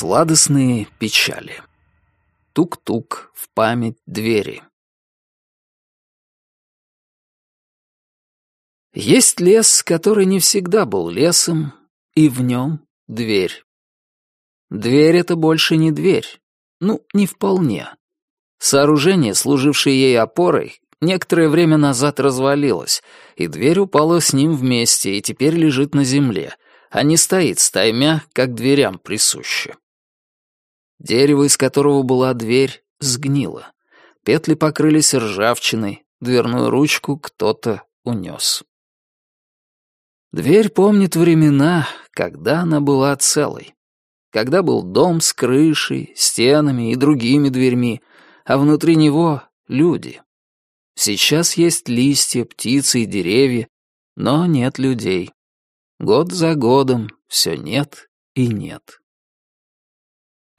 Сладостные печали. Тук-тук в память двери. Есть лес, который не всегда был лесом, и в нем дверь. Дверь — это больше не дверь. Ну, не вполне. Сооружение, служившее ей опорой, некоторое время назад развалилось, и дверь упала с ним вместе и теперь лежит на земле, а не стоит стаймя, как дверям присуще. Дерево, из которого была дверь, сгнило. Петли покрылись ржавчиной, дверную ручку кто-то унес. Дверь помнит времена, когда она была целой. Когда был дом с крышей, стенами и другими дверьми, а внутри него — люди. Сейчас есть листья, птицы и деревья, но нет людей. Год за годом все нет и нет.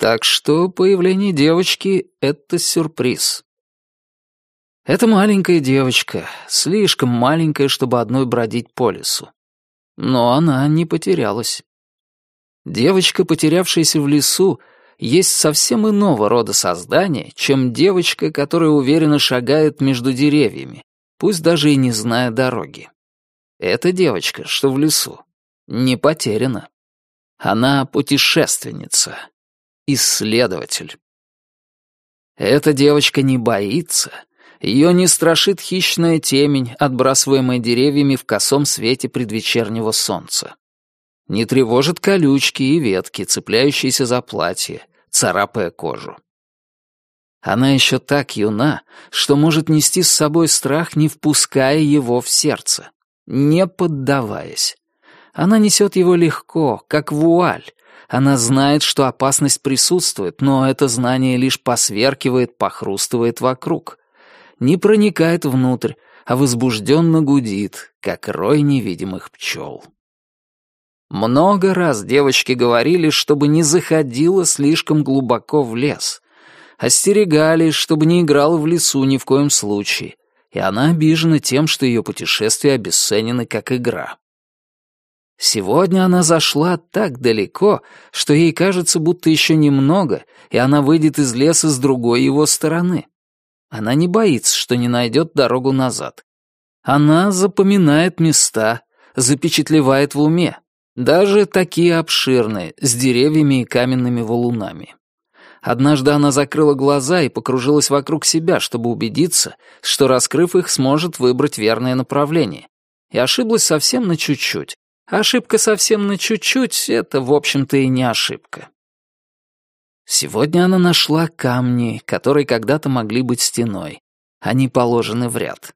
Так что появление девочки — это сюрприз. Это маленькая девочка, слишком маленькая, чтобы одной бродить по лесу. Но она не потерялась. Девочка, потерявшаяся в лесу, есть совсем иного рода создание, чем девочка, которая уверенно шагает между деревьями, пусть даже и не зная дороги. Эта девочка, что в лесу, не потеряна. Она путешественница, исследователь. Эта девочка не боится. Ее не страшит хищная темень, отбрасываемая деревьями в косом свете предвечернего солнца. Не тревожит колючки и ветки, цепляющиеся за платье, царапая кожу. Она еще так юна, что может нести с собой страх, не впуская его в сердце, не поддаваясь. Она несет его легко, как вуаль, она знает, что опасность присутствует, но это знание лишь посверкивает, похрустывает вокруг. Не проникает внутрь, а возбужденно гудит, как рой невидимых пчел. Много раз девочки говорили, чтобы не заходила слишком глубоко в лес. Остерегали, чтобы не играла в лесу ни в коем случае. И она обижена тем, что ее путешествия обесценены как игра. Сегодня она зашла так далеко, что ей кажется, будто еще немного, и она выйдет из леса с другой его стороны. Она не боится, что не найдет дорогу назад. Она запоминает места, запечатлевает в уме, даже такие обширные, с деревьями и каменными валунами. Однажды она закрыла глаза и покружилась вокруг себя, чтобы убедиться, что, раскрыв их, сможет выбрать верное направление. И ошиблась совсем на чуть-чуть, Ошибка совсем на чуть-чуть — это, в общем-то, и не ошибка. Сегодня она нашла камни, которые когда-то могли быть стеной. Они положены в ряд.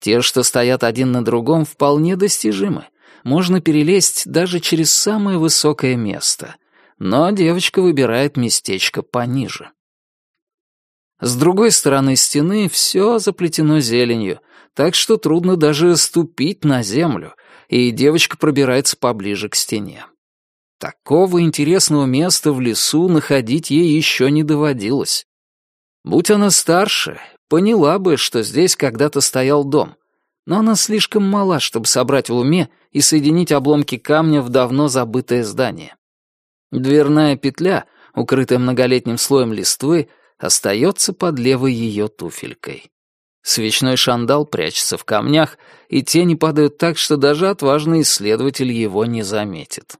Те, что стоят один на другом, вполне достижимы. Можно перелезть даже через самое высокое место. Но девочка выбирает местечко пониже. С другой стороны стены все заплетено зеленью, так что трудно даже ступить на землю, и девочка пробирается поближе к стене. Такого интересного места в лесу находить ей еще не доводилось. Будь она старше, поняла бы, что здесь когда-то стоял дом, но она слишком мала, чтобы собрать в уме и соединить обломки камня в давно забытое здание. Дверная петля, укрытая многолетним слоем листвы, остается под левой ее туфелькой. Свечной шандал прячется в камнях, и тени падают так, что даже отважный исследователь его не заметит.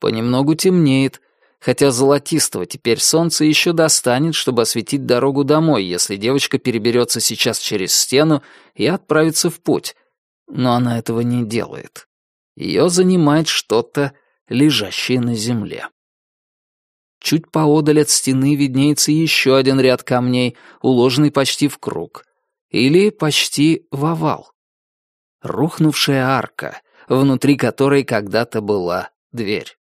Понемногу темнеет, хотя золотистого теперь солнце еще достанет, чтобы осветить дорогу домой, если девочка переберется сейчас через стену и отправится в путь. Но она этого не делает. Ее занимает что-то, лежащее на земле. Чуть поодаль от стены виднеется еще один ряд камней, уложенный почти в круг. Или почти в овал. Рухнувшая арка, внутри которой когда-то была дверь.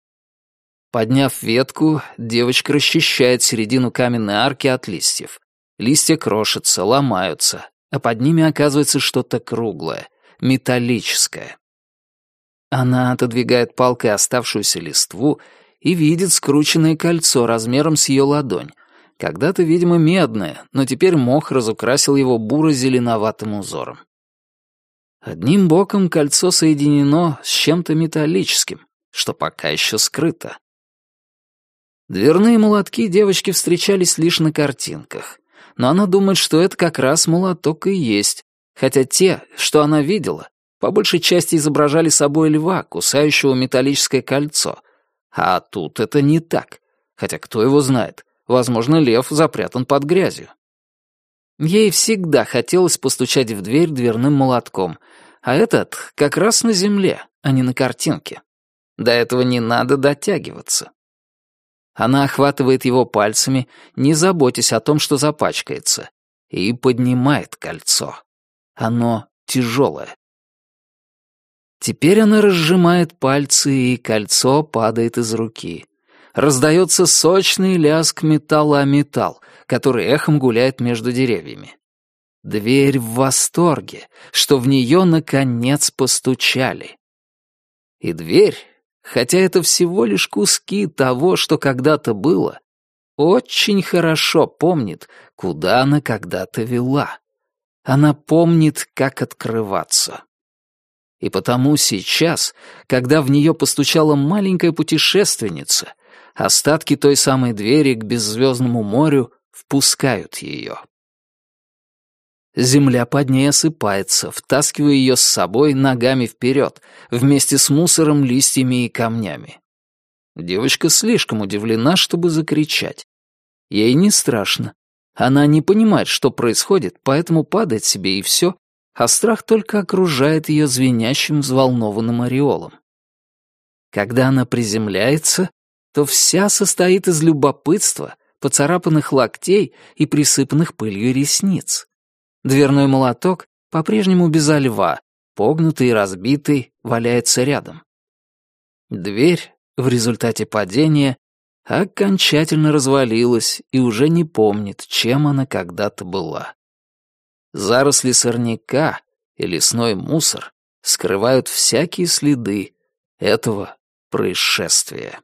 Подняв ветку, девочка расчищает середину каменной арки от листьев. Листья крошатся, ломаются, а под ними оказывается что-то круглое, металлическое. Она отодвигает палкой оставшуюся листву и видит скрученное кольцо размером с ее ладонь. Когда-то, видимо, медное, но теперь мох разукрасил его буро-зеленоватым узором. Одним боком кольцо соединено с чем-то металлическим, что пока еще скрыто. Дверные молотки девочки встречались лишь на картинках, но она думает, что это как раз молоток и есть, хотя те, что она видела, по большей части изображали собой льва, кусающего металлическое кольцо. А тут это не так, хотя кто его знает, возможно, лев запрятан под грязью. Ей всегда хотелось постучать в дверь дверным молотком, а этот как раз на земле, а не на картинке. До этого не надо дотягиваться. Она охватывает его пальцами, не заботясь о том, что запачкается, и поднимает кольцо. Оно тяжелое. Теперь она разжимает пальцы, и кольцо падает из руки. Раздается сочный лязг металла о металл, который эхом гуляет между деревьями. Дверь в восторге, что в нее наконец постучали. И дверь, хотя это всего лишь куски того, что когда-то было, очень хорошо помнит, куда она когда-то вела. Она помнит, как открываться. И потому сейчас, когда в нее постучала маленькая путешественница, остатки той самой двери к беззвездному морю впускают ее. Земля под ней осыпается, втаскивая ее с собой ногами вперед, вместе с мусором, листьями и камнями. Девочка слишком удивлена, чтобы закричать. Ей не страшно. Она не понимает, что происходит, поэтому падает себе и все, а страх только окружает ее звенящим взволнованным ореолом. Когда она приземляется, то вся состоит из любопытства, поцарапанных локтей и присыпанных пылью ресниц. Дверной молоток по-прежнему безо льва, погнутый и разбитый, валяется рядом. Дверь в результате падения окончательно развалилась и уже не помнит, чем она когда-то была. Заросли сорняка и лесной мусор скрывают всякие следы этого происшествия.